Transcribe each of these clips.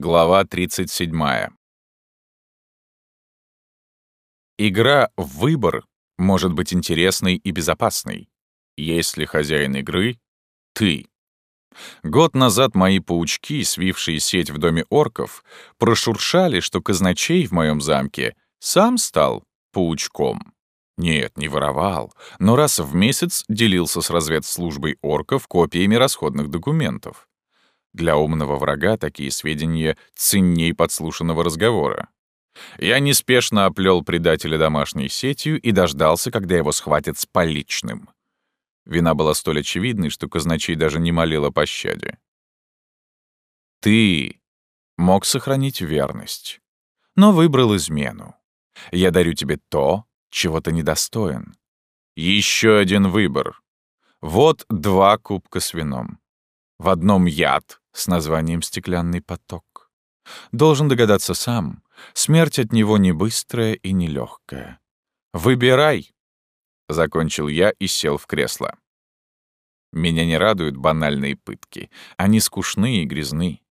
Глава 37. Игра в выбор может быть интересной и безопасной, если хозяин игры — ты. Год назад мои паучки, свившие сеть в доме орков, прошуршали, что казначей в моем замке сам стал паучком. Нет, не воровал, но раз в месяц делился с разведслужбой орков копиями расходных документов. Для умного врага такие сведения ценней подслушанного разговора. Я неспешно оплел предателя домашней сетью и дождался, когда его схватят с поличным. Вина была столь очевидной, что казначей даже не молил о пощаде. Ты мог сохранить верность, но выбрал измену. Я дарю тебе то, чего ты недостоин. Еще один выбор. Вот два кубка с вином. В одном яд с названием «Стеклянный поток». Должен догадаться сам, смерть от него не быстрая и не легкая. Выбирай. Закончил я и сел в кресло. Меня не радуют банальные пытки. Они скучны и грязны.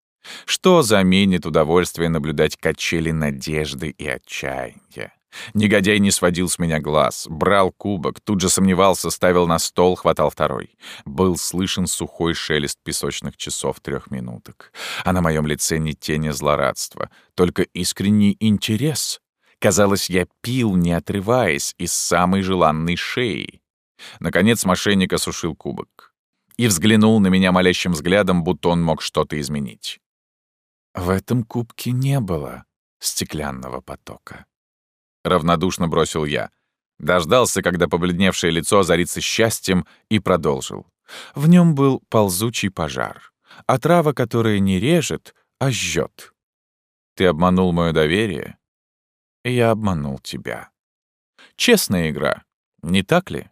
Что заменит удовольствие наблюдать качели надежды и отчаяния? Негодяй не сводил с меня глаз, брал кубок, тут же сомневался, ставил на стол, хватал второй. Был слышен сухой шелест песочных часов трехминуток. А на моем лице ни тени злорадства, только искренний интерес. Казалось, я пил, не отрываясь, из самой желанной шеи. Наконец мошенник осушил кубок и взглянул на меня молящим взглядом, будто он мог что-то изменить. В этом кубке не было стеклянного потока. Равнодушно бросил я. Дождался, когда побледневшее лицо озарится счастьем, и продолжил. В нем был ползучий пожар. Отрава, которая не режет, а жжет. Ты обманул мое доверие, и я обманул тебя. Честная игра, не так ли?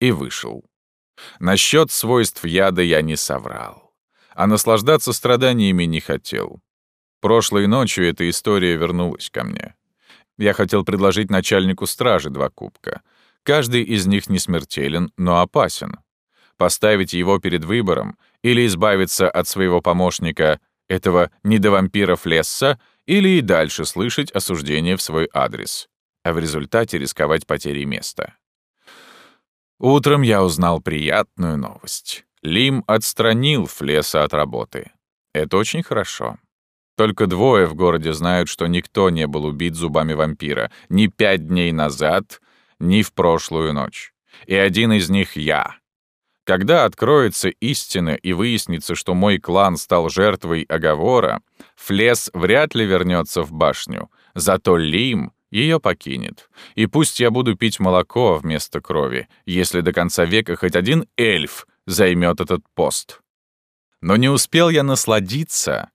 И вышел. Насчет свойств яда я не соврал, а наслаждаться страданиями не хотел. Прошлой ночью эта история вернулась ко мне. Я хотел предложить начальнику стражи два кубка. Каждый из них не смертелен, но опасен. Поставить его перед выбором или избавиться от своего помощника, этого недовампира Флесса, или и дальше слышать осуждение в свой адрес, а в результате рисковать потерей места. Утром я узнал приятную новость. Лим отстранил Флеса от работы. Это очень хорошо. Только двое в городе знают, что никто не был убит зубами вампира ни пять дней назад, ни в прошлую ночь. И один из них — я. Когда откроется истина и выяснится, что мой клан стал жертвой оговора, Флес вряд ли вернется в башню, зато Лим ее покинет. И пусть я буду пить молоко вместо крови, если до конца века хоть один эльф займет этот пост. Но не успел я насладиться,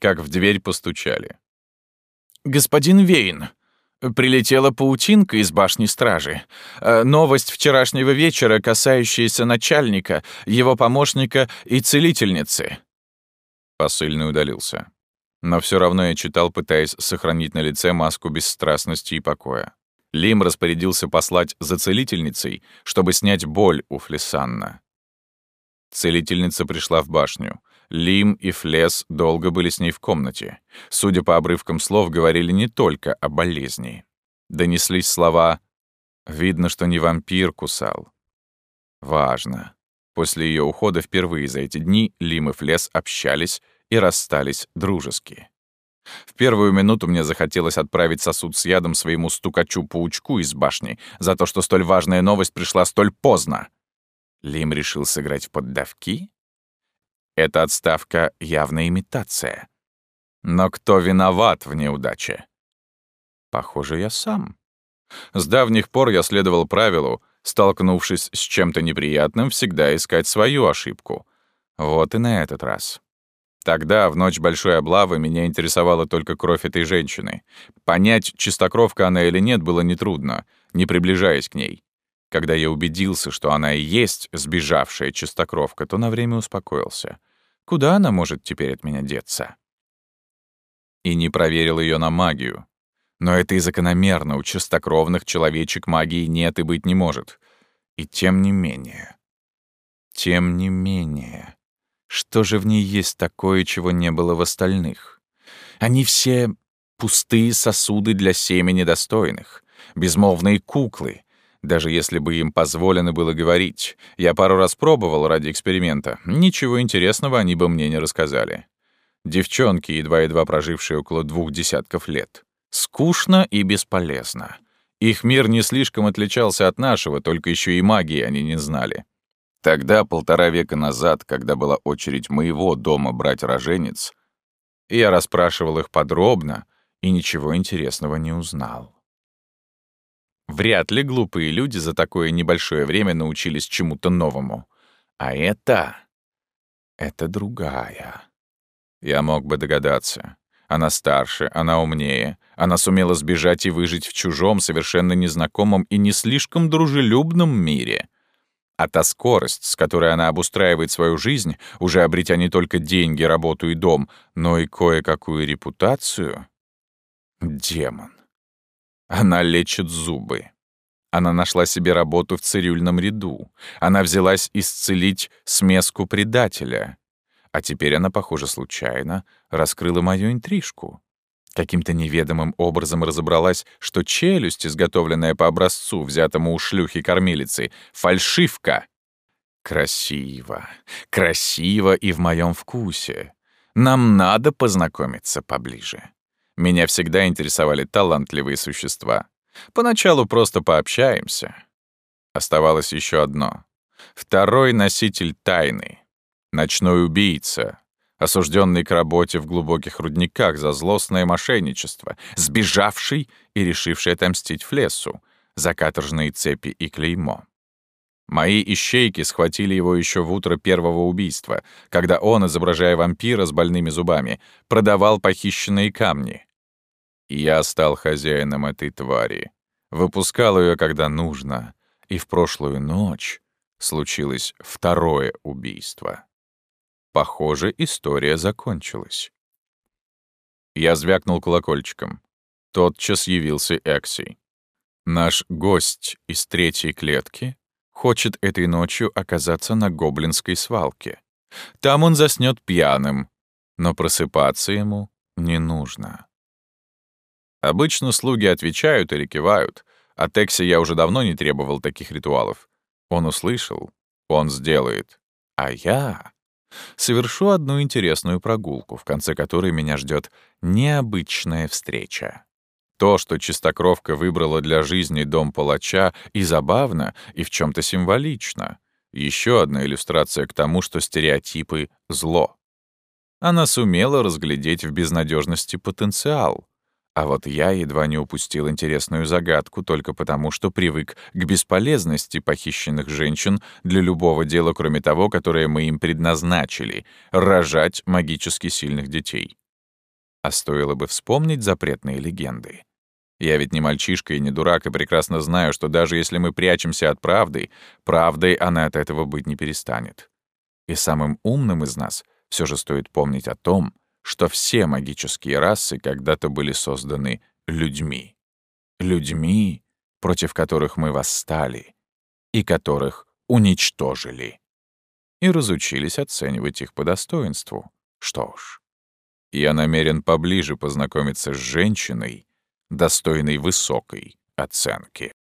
как в дверь постучали. «Господин Вейн, прилетела паутинка из башни стражи. Э, новость вчерашнего вечера, касающаяся начальника, его помощника и целительницы». Посыльный удалился. Но все равно я читал, пытаясь сохранить на лице маску бесстрастности и покоя. Лим распорядился послать за целительницей, чтобы снять боль у Флесанна. Целительница пришла в башню. Лим и Флес долго были с ней в комнате. Судя по обрывкам слов, говорили не только о болезни. Донеслись слова «Видно, что не вампир кусал». Важно. После ее ухода впервые за эти дни Лим и Флес общались и расстались дружески. В первую минуту мне захотелось отправить сосуд с ядом своему стукачу-паучку из башни за то, что столь важная новость пришла столь поздно. Лим решил сыграть в поддавки? Эта отставка — явная имитация. Но кто виноват в неудаче? Похоже, я сам. С давних пор я следовал правилу, столкнувшись с чем-то неприятным, всегда искать свою ошибку. Вот и на этот раз. Тогда, в ночь большой облавы, меня интересовала только кровь этой женщины. Понять, чистокровка она или нет, было нетрудно, не приближаясь к ней. Когда я убедился, что она и есть сбежавшая чистокровка, то на время успокоился. Куда она может теперь от меня деться? И не проверил ее на магию. Но это и закономерно, у чистокровных человечек магии нет и быть не может. И тем не менее... Тем не менее... Что же в ней есть такое, чего не было в остальных? Они все пустые сосуды для семени достойных, безмолвные куклы, даже если бы им позволено было говорить. Я пару раз пробовал ради эксперимента. Ничего интересного они бы мне не рассказали. Девчонки, едва-едва прожившие около двух десятков лет. Скучно и бесполезно. Их мир не слишком отличался от нашего, только еще и магии они не знали. Тогда, полтора века назад, когда была очередь моего дома брать роженец, я расспрашивал их подробно и ничего интересного не узнал. Вряд ли глупые люди за такое небольшое время научились чему-то новому. А это... это другая. Я мог бы догадаться. Она старше, она умнее. Она сумела сбежать и выжить в чужом, совершенно незнакомом и не слишком дружелюбном мире. А та скорость, с которой она обустраивает свою жизнь, уже обретя не только деньги, работу и дом, но и кое-какую репутацию... Демон. Она лечит зубы. Она нашла себе работу в цирюльном ряду. Она взялась исцелить смеску предателя. А теперь она, похоже, случайно раскрыла мою интрижку. Каким-то неведомым образом разобралась, что челюсть, изготовленная по образцу, взятому у шлюхи-кормилицы, — фальшивка. Красиво, красиво и в моем вкусе. Нам надо познакомиться поближе. Меня всегда интересовали талантливые существа. Поначалу просто пообщаемся. Оставалось еще одно. Второй носитель тайны. Ночной убийца, осужденный к работе в глубоких рудниках за злостное мошенничество, сбежавший и решивший отомстить Флессу за каторжные цепи и клеймо. Мои ищейки схватили его еще в утро первого убийства, когда он, изображая вампира с больными зубами, продавал похищенные камни. Я стал хозяином этой твари. Выпускал ее, когда нужно. И в прошлую ночь случилось второе убийство. Похоже, история закончилась. Я звякнул колокольчиком. Тотчас явился Экси. Наш гость из третьей клетки хочет этой ночью оказаться на гоблинской свалке. Там он заснет пьяным, но просыпаться ему не нужно. Обычно слуги отвечают или кивают. От Экси я уже давно не требовал таких ритуалов. Он услышал, он сделает. А я совершу одну интересную прогулку, в конце которой меня ждет необычная встреча. То, что чистокровка выбрала для жизни дом палача, и забавно, и в чем то символично. Еще одна иллюстрация к тому, что стереотипы — зло. Она сумела разглядеть в безнадежности потенциал. А вот я едва не упустил интересную загадку только потому, что привык к бесполезности похищенных женщин для любого дела, кроме того, которое мы им предназначили — рожать магически сильных детей. А стоило бы вспомнить запретные легенды. Я ведь не мальчишка и не дурак, и прекрасно знаю, что даже если мы прячемся от правды, правдой она от этого быть не перестанет. И самым умным из нас все же стоит помнить о том, что все магические расы когда-то были созданы людьми. Людьми, против которых мы восстали и которых уничтожили. И разучились оценивать их по достоинству. Что ж, я намерен поближе познакомиться с женщиной, достойной высокой оценки.